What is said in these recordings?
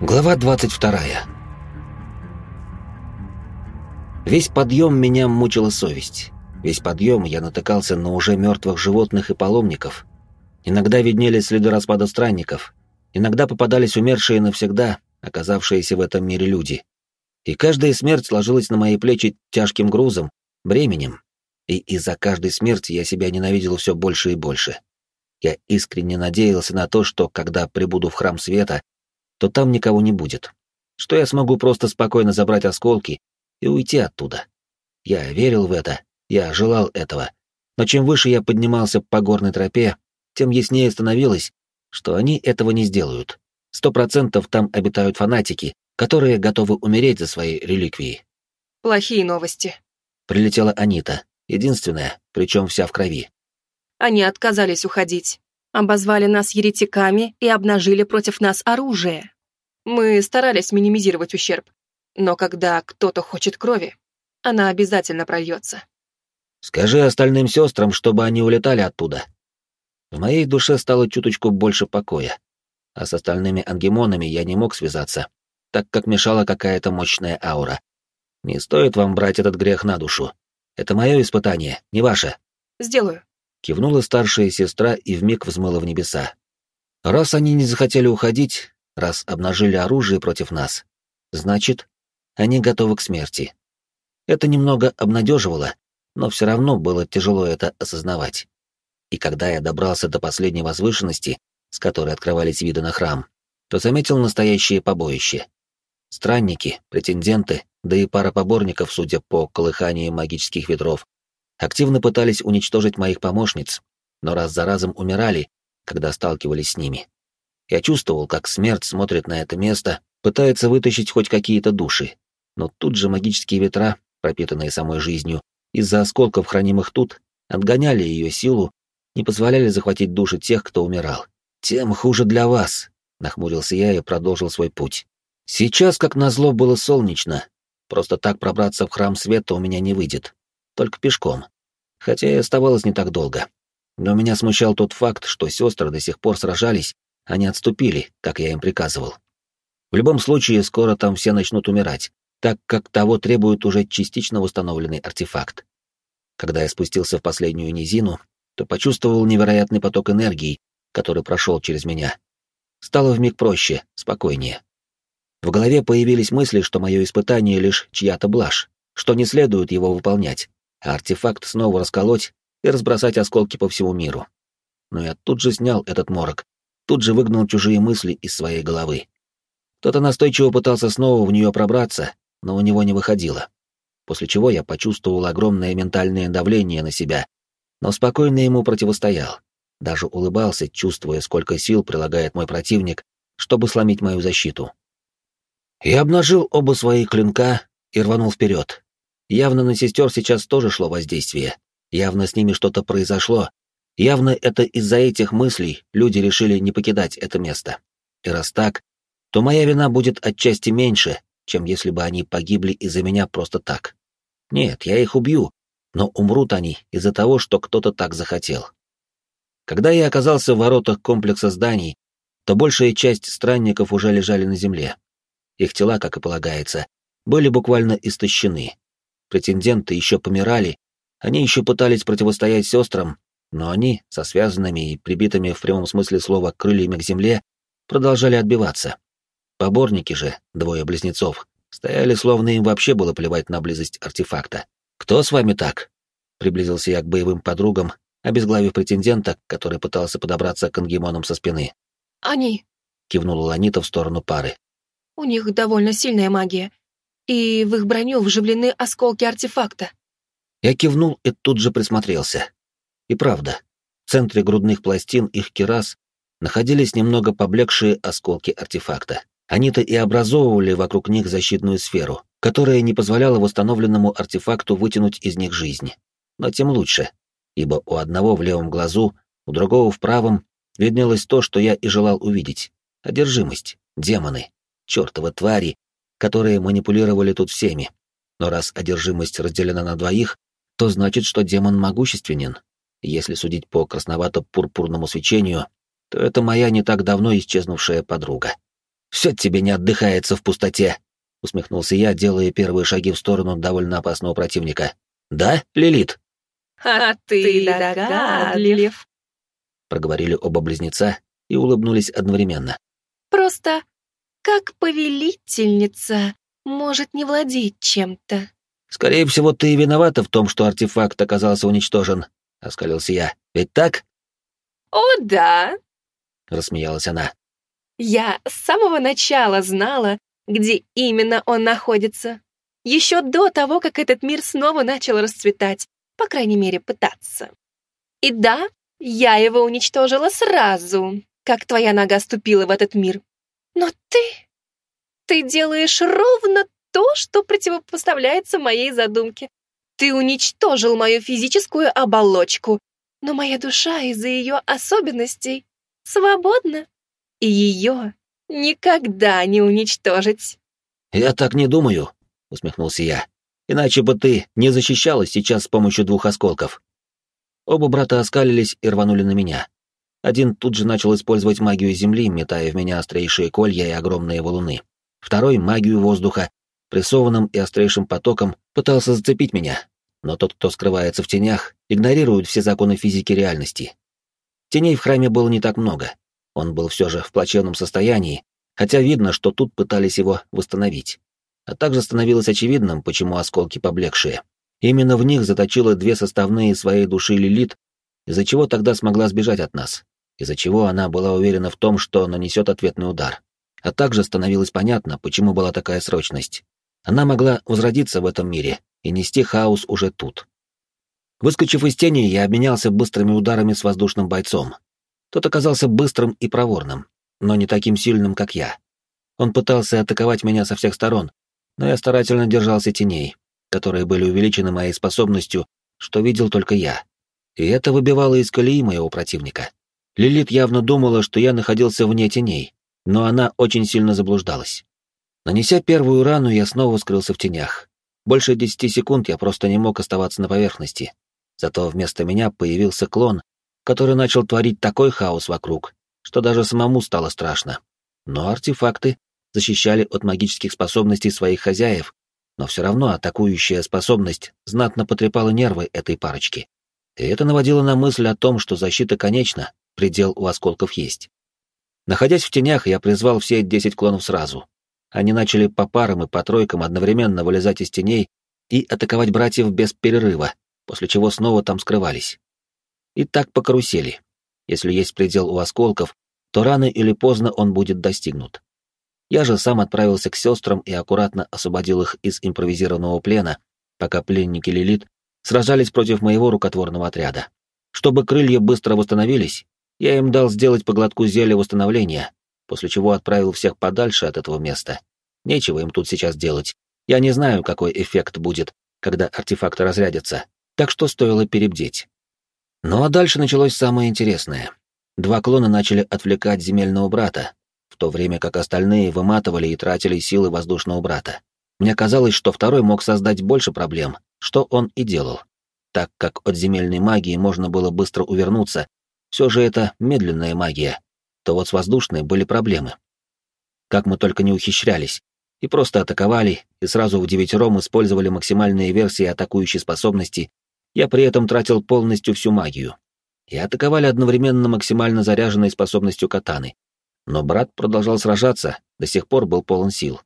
Глава 22. Весь подъем меня мучила совесть. Весь подъем я натыкался на уже мертвых животных и паломников. Иногда виднелись следы распада странников, иногда попадались умершие навсегда, оказавшиеся в этом мире люди. И каждая смерть ложилась на мои плечи тяжким грузом, бременем. И из-за каждой смерти я себя ненавидел все больше и больше. Я искренне надеялся на то, что, когда прибуду в храм света, то там никого не будет. Что я смогу просто спокойно забрать осколки и уйти оттуда. Я верил в это, я желал этого. Но чем выше я поднимался по горной тропе, тем яснее становилось, что они этого не сделают. Сто процентов там обитают фанатики, которые готовы умереть за свои реликвии. Плохие новости. Прилетела Анита, единственная, причем вся в крови. Они отказались уходить обозвали нас еретиками и обнажили против нас оружие. Мы старались минимизировать ущерб, но когда кто-то хочет крови, она обязательно прольется. Скажи остальным сестрам, чтобы они улетали оттуда. В моей душе стало чуточку больше покоя, а с остальными ангемонами я не мог связаться, так как мешала какая-то мощная аура. Не стоит вам брать этот грех на душу. Это мое испытание, не ваше. Сделаю. Кивнула старшая сестра и вмиг взмыла в небеса. Раз они не захотели уходить, раз обнажили оружие против нас, значит, они готовы к смерти. Это немного обнадеживало, но все равно было тяжело это осознавать. И когда я добрался до последней возвышенности, с которой открывались виды на храм, то заметил настоящее побоище. Странники, претенденты, да и пара поборников, судя по колыханию магических ветров, активно пытались уничтожить моих помощниц, но раз за разом умирали, когда сталкивались с ними. Я чувствовал, как смерть смотрит на это место, пытается вытащить хоть какие-то души, но тут же магические ветра, пропитанные самой жизнью, из-за осколков, хранимых тут, отгоняли ее силу, не позволяли захватить души тех, кто умирал. «Тем хуже для вас», — нахмурился я и продолжил свой путь. Сейчас, как назло, было солнечно. Просто так пробраться в храм света у меня не выйдет только пешком. Хотя и оставалось не так долго. Но меня смущал тот факт, что сестры до сих пор сражались, а не отступили, как я им приказывал. В любом случае, скоро там все начнут умирать, так как того требует уже частично восстановленный артефакт. Когда я спустился в последнюю низину, то почувствовал невероятный поток энергии, который прошел через меня. Стало вмиг проще, спокойнее. В голове появились мысли, что мое испытание лишь чья-то блажь, что не следует его выполнять, а артефакт снова расколоть и разбросать осколки по всему миру. Но я тут же снял этот морок, тут же выгнал чужие мысли из своей головы. Кто-то настойчиво пытался снова в нее пробраться, но у него не выходило. После чего я почувствовал огромное ментальное давление на себя, но спокойно ему противостоял. Даже улыбался, чувствуя, сколько сил прилагает мой противник, чтобы сломить мою защиту. Я обнажил оба свои клинка и рванул вперед, Явно на сестер сейчас тоже шло воздействие. Явно с ними что-то произошло. Явно это из-за этих мыслей люди решили не покидать это место. И раз так, то моя вина будет отчасти меньше, чем если бы они погибли из-за меня просто так. Нет, я их убью, но умрут они из-за того, что кто-то так захотел. Когда я оказался в воротах комплекса зданий, то большая часть странников уже лежали на земле. Их тела, как и полагается, были буквально истощены претенденты еще помирали, они еще пытались противостоять сестрам, но они, со связанными и прибитыми в прямом смысле слова крыльями к земле, продолжали отбиваться. Поборники же, двое близнецов, стояли, словно им вообще было плевать на близость артефакта. «Кто с вами так?» Приблизился я к боевым подругам, обезглавив претендента, который пытался подобраться к ангемонам со спины. «Они», — кивнула Ланита в сторону пары. «У них довольно сильная магия и в их броню вживлены осколки артефакта. Я кивнул и тут же присмотрелся. И правда, в центре грудных пластин их керас находились немного поблекшие осколки артефакта. Они-то и образовывали вокруг них защитную сферу, которая не позволяла восстановленному артефакту вытянуть из них жизнь. Но тем лучше, ибо у одного в левом глазу, у другого в правом виднелось то, что я и желал увидеть. Одержимость, демоны, чертовы твари, которые манипулировали тут всеми. Но раз одержимость разделена на двоих, то значит, что демон могущественен. Если судить по красновато-пурпурному свечению, то это моя не так давно исчезнувшая подруга. Все тебе не отдыхается в пустоте, усмехнулся я, делая первые шаги в сторону довольно опасного противника. Да, Лилит? А ты догадлив, проговорили оба близнеца и улыбнулись одновременно. Просто как повелительница может не владеть чем-то. Скорее всего, ты и виновата в том, что артефакт оказался уничтожен, оскалился я. Ведь так? О, да, рассмеялась она. Я с самого начала знала, где именно он находится. Еще до того, как этот мир снова начал расцветать, по крайней мере, пытаться. И да, я его уничтожила сразу, как твоя нога ступила в этот мир. Но ты... Ты делаешь ровно то, что противопоставляется моей задумке. Ты уничтожил мою физическую оболочку, но моя душа из-за ее особенностей свободна, и ее никогда не уничтожить. «Я так не думаю», — усмехнулся я. «Иначе бы ты не защищалась сейчас с помощью двух осколков». Оба брата оскалились и рванули на меня. Один тут же начал использовать магию земли, метая в меня острейшие колья и огромные валуны. Второй — магию воздуха, прессованным и острейшим потоком пытался зацепить меня. Но тот, кто скрывается в тенях, игнорирует все законы физики реальности. Теней в храме было не так много. Он был все же в плачевном состоянии, хотя видно, что тут пытались его восстановить. А также становилось очевидным, почему осколки поблекшие. Именно в них заточила две составные своей души Лилит, из-за чего тогда смогла сбежать от нас, из-за чего она была уверена в том, что нанесет ответный удар. А также становилось понятно, почему была такая срочность. Она могла возродиться в этом мире и нести хаос уже тут. Выскочив из тени, я обменялся быстрыми ударами с воздушным бойцом. Тот оказался быстрым и проворным, но не таким сильным, как я. Он пытался атаковать меня со всех сторон, но я старательно держался теней, которые были увеличены моей способностью, что видел только я. И это выбивало из колеи моего противника. Лилит явно думала, что я находился вне теней, но она очень сильно заблуждалась. Нанеся первую рану, я снова скрылся в тенях. Больше десяти секунд я просто не мог оставаться на поверхности. Зато вместо меня появился клон, который начал творить такой хаос вокруг, что даже самому стало страшно. Но артефакты защищали от магических способностей своих хозяев, но все равно атакующая способность знатно потрепала нервы этой парочки. И это наводило на мысль о том, что защита конечна, предел у осколков есть. Находясь в тенях, я призвал все десять клонов сразу. Они начали по парам и по тройкам одновременно вылезать из теней и атаковать братьев без перерыва, после чего снова там скрывались. И так по. Если есть предел у осколков, то рано или поздно он будет достигнут. Я же сам отправился к сестрам и аккуратно освободил их из импровизированного плена, пока пленники Лилит сражались против моего рукотворного отряда. Чтобы крылья быстро восстановились, я им дал сделать по глотку зелья восстановления, после чего отправил всех подальше от этого места. Нечего им тут сейчас делать. Я не знаю, какой эффект будет, когда артефакты разрядятся, так что стоило перебдеть. Ну а дальше началось самое интересное. Два клона начали отвлекать земельного брата, в то время как остальные выматывали и тратили силы воздушного брата. Мне казалось, что второй мог создать больше проблем, что он и делал. Так как от земельной магии можно было быстро увернуться, все же это медленная магия, то вот с воздушной были проблемы. Как мы только не ухищрялись, и просто атаковали, и сразу в девятером использовали максимальные версии атакующей способности я при этом тратил полностью всю магию. И атаковали одновременно максимально заряженной способностью катаны. Но брат продолжал сражаться, до сих пор был полон сил.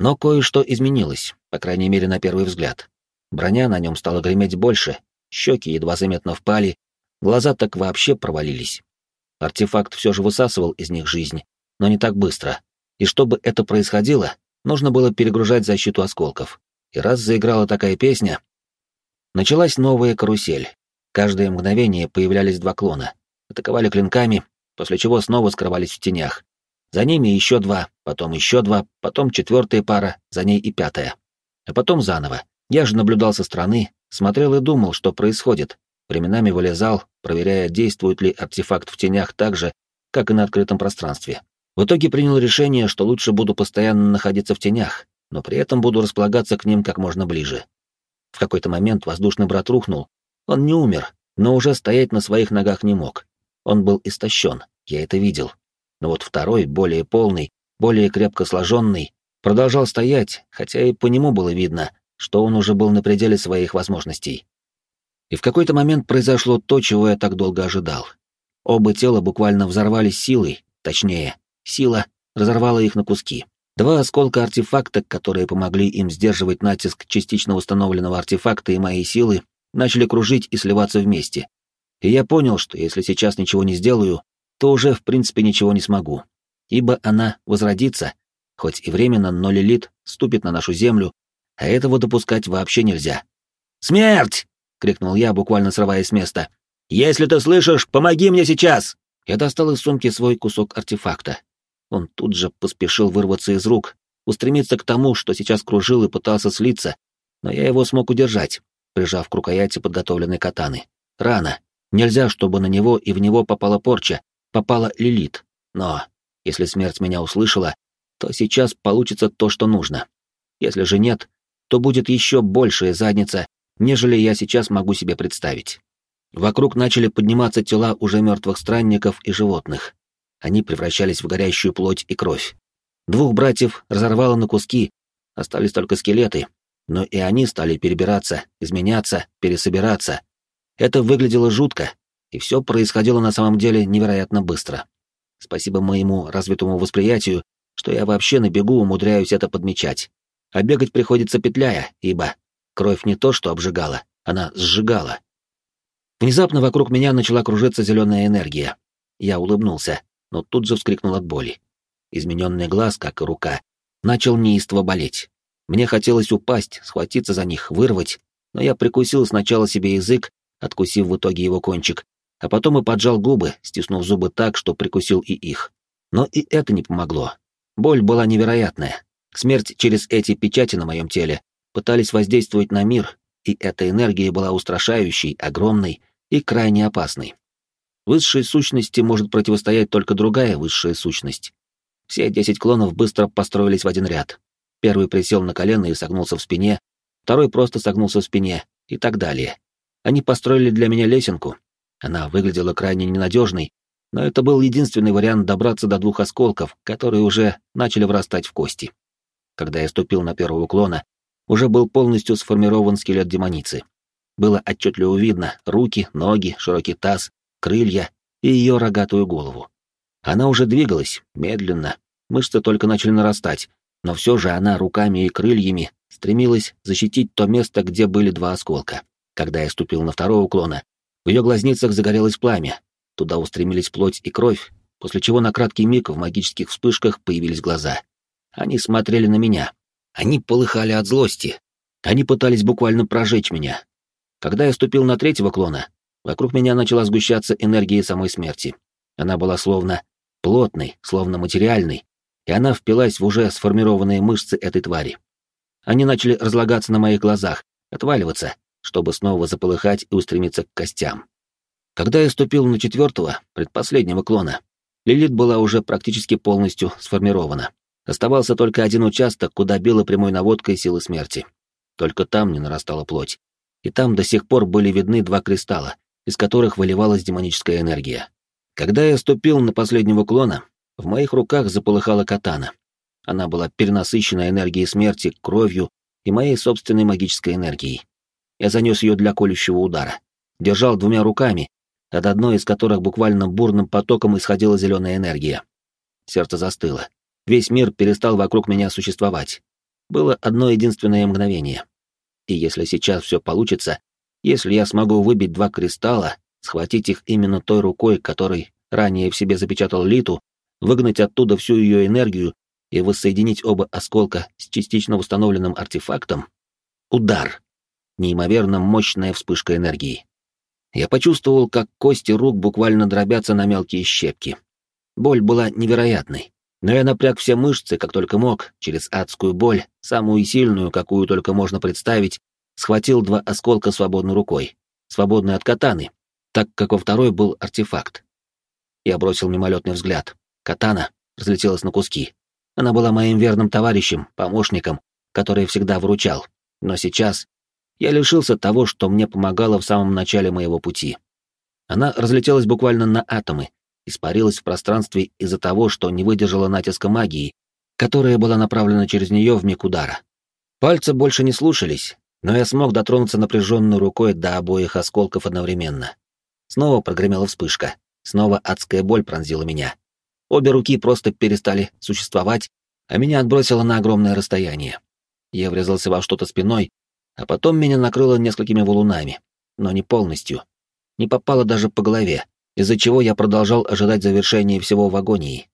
Но кое-что изменилось, по крайней мере на первый взгляд. Броня на нем стала греметь больше, щеки едва заметно впали, глаза так вообще провалились. Артефакт все же высасывал из них жизнь, но не так быстро. И чтобы это происходило, нужно было перегружать защиту осколков. И раз заиграла такая песня, Началась новая карусель. Каждое мгновение появлялись два клона. Атаковали клинками, после чего снова скрывались в тенях. За ними еще два, потом еще два, потом четвертая пара, за ней и пятая. А потом заново. Я же наблюдал со стороны, смотрел и думал, что происходит. Временами вылезал, проверяя, действует ли артефакт в тенях так же, как и на открытом пространстве. В итоге принял решение, что лучше буду постоянно находиться в тенях, но при этом буду располагаться к ним как можно ближе. В какой-то момент воздушный брат рухнул. Он не умер, но уже стоять на своих ногах не мог. Он был истощен, я это видел. Но вот второй, более полный, более крепко сложенный, продолжал стоять, хотя и по нему было видно, что он уже был на пределе своих возможностей. И в какой-то момент произошло то, чего я так долго ожидал. Оба тела буквально взорвались силой, точнее, сила разорвала их на куски. Два осколка артефакта, которые помогли им сдерживать натиск частично установленного артефакта и моей силы, начали кружить и сливаться вместе. И я понял, что если сейчас ничего не сделаю, то уже в принципе ничего не смогу. Ибо она возродится, хоть и временно, но Лилит ступит на нашу землю, а этого допускать вообще нельзя. «Смерть!» — крикнул я, буквально срываясь с места. «Если ты слышишь, помоги мне сейчас!» Я достал из сумки свой кусок артефакта. Он тут же поспешил вырваться из рук, устремиться к тому, что сейчас кружил и пытался слиться, но я его смог удержать, прижав к рукояти подготовленной катаны. Рано. Нельзя, чтобы на него и в него попала порча, попала Лилит. Но если смерть меня услышала, то сейчас получится то, что нужно. Если же нет, то будет еще большая задница, нежели я сейчас могу себе представить. Вокруг начали подниматься тела уже мертвых странников и животных. Они превращались в горящую плоть и кровь. Двух братьев разорвало на куски, остались только скелеты, но и они стали перебираться, изменяться, пересобираться. Это выглядело жутко, и все происходило на самом деле невероятно быстро. Спасибо моему развитому восприятию, что я вообще на бегу умудряюсь это подмечать. А бегать приходится петляя, ибо кровь не то что обжигала, она сжигала. Внезапно вокруг меня начала кружиться зеленая энергия. Я улыбнулся, но тут же вскрикнул от боли. Измененный глаз, как и рука, начал неистово болеть. Мне хотелось упасть, схватиться за них, вырвать, но я прикусил сначала себе язык, откусив в итоге его кончик, а потом и поджал губы, стиснув зубы так, что прикусил и их. Но и это не помогло. Боль была невероятная. Смерть через эти печати на моем теле пытались воздействовать на мир, и эта энергия была устрашающей, огромной и крайне опасной. Высшей сущности может противостоять только другая высшая сущность. Все десять клонов быстро построились в один ряд. Первый присел на колено и согнулся в спине, второй просто согнулся в спине, и так далее. Они построили для меня лесенку. Она выглядела крайне ненадежной, но это был единственный вариант добраться до двух осколков, которые уже начали врастать в кости. Когда я ступил на первого клона, уже был полностью сформирован скелет демоницы. Было отчетливо видно руки, ноги, широкий таз, крылья и ее рогатую голову. Она уже двигалась, медленно, мышцы только начали нарастать, но все же она руками и крыльями стремилась защитить то место, где были два осколка. Когда я ступил на второго клона, в ее глазницах загорелось пламя, туда устремились плоть и кровь, после чего на краткий миг в магических вспышках появились глаза. Они смотрели на меня. Они полыхали от злости. Они пытались буквально прожечь меня, когда я ступил на третьего клона, вокруг меня начала сгущаться энергия самой смерти. Она была словно плотной, словно материальной, и она впилась в уже сформированные мышцы этой твари. Они начали разлагаться на моих глазах, отваливаться, чтобы снова заполыхать и устремиться к костям. Когда я ступил на четвертого, предпоследнего клона, Лилит была уже практически полностью сформирована. Оставался только один участок, куда била прямой наводкой силы смерти. Только там не нарастала плоть, и там до сих пор были видны два кристалла, из которых выливалась демоническая энергия. Когда я ступил на последнего клона, в моих руках заполыхала катана. Она была перенасыщена энергией смерти, кровью и моей собственной магической энергией. Я занес ее для колющего удара. Держал двумя руками, от одной из которых буквально бурным потоком исходила зеленая энергия. Сердце застыло. Весь мир перестал вокруг меня существовать. Было одно единственное мгновение. И если сейчас все получится, если я смогу выбить два кристалла, схватить их именно той рукой, которой ранее в себе запечатал Литу, выгнать оттуда всю ее энергию и воссоединить оба осколка с частично установленным артефактом, удар. Неимоверно мощная вспышка энергии. Я почувствовал, как кости рук буквально дробятся на мелкие щепки. Боль была невероятной. Но я напряг все мышцы, как только мог, через адскую боль, самую сильную, какую только можно представить, схватил два осколка свободной рукой, свободной от катаны, так как во второй был артефакт. Я бросил мимолетный взгляд. Катана разлетелась на куски. Она была моим верным товарищем, помощником, который всегда выручал. Но сейчас я лишился того, что мне помогало в самом начале моего пути. Она разлетелась буквально на атомы, испарилась в пространстве из-за того, что не выдержала натиска магии, которая была направлена через нее в миг удара. Пальцы больше не слушались, но я смог дотронуться напряженной рукой до обоих осколков одновременно. Снова прогремела вспышка, снова адская боль пронзила меня. Обе руки просто перестали существовать, а меня отбросило на огромное расстояние. Я врезался во что-то спиной, а потом меня накрыло несколькими валунами, но не полностью. Не попало даже по голове, из-за чего я продолжал ожидать завершения всего в агонии.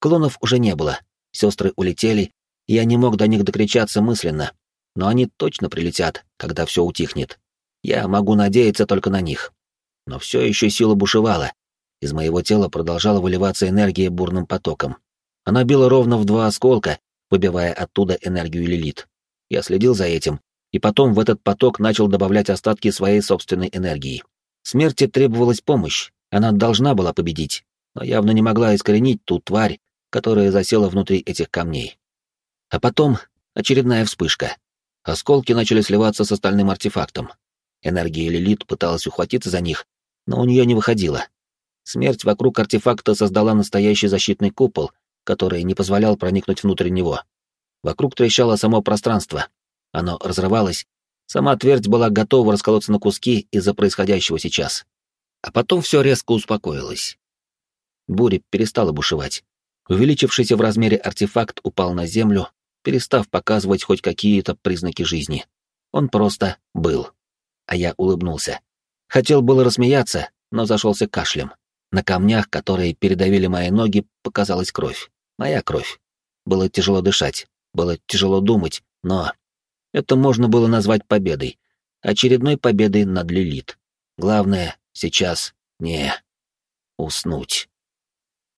Клонов уже не было, сестры улетели, я не мог до них докричаться мысленно, но они точно прилетят, когда все утихнет. Я могу надеяться только на них. Но все еще сила бушевала. Из моего тела продолжала выливаться энергия бурным потоком. Она била ровно в два осколка, выбивая оттуда энергию Лилит. Я следил за этим, и потом в этот поток начал добавлять остатки своей собственной энергии. Смерти требовалась помощь, она должна была победить, но явно не могла искоренить ту тварь, которая засела внутри этих камней. А потом очередная вспышка. Осколки начали сливаться с остальным артефактом. Энергия Лилит пыталась ухватиться за них, но у нее не выходило. Смерть вокруг артефакта создала настоящий защитный купол, который не позволял проникнуть внутрь него. Вокруг трещало само пространство. Оно разрывалось. Сама твердь была готова расколоться на куски из-за происходящего сейчас. А потом все резко успокоилось. Буря перестала бушевать. Увеличившийся в размере артефакт упал на землю, перестав показывать хоть какие-то признаки жизни. Он просто был. А я улыбнулся. Хотел было рассмеяться, но зашелся кашлем. На камнях, которые передавили мои ноги, показалась кровь. Моя кровь. Было тяжело дышать, было тяжело думать, но... Это можно было назвать победой. Очередной победой над Лилит. Главное, сейчас не... уснуть.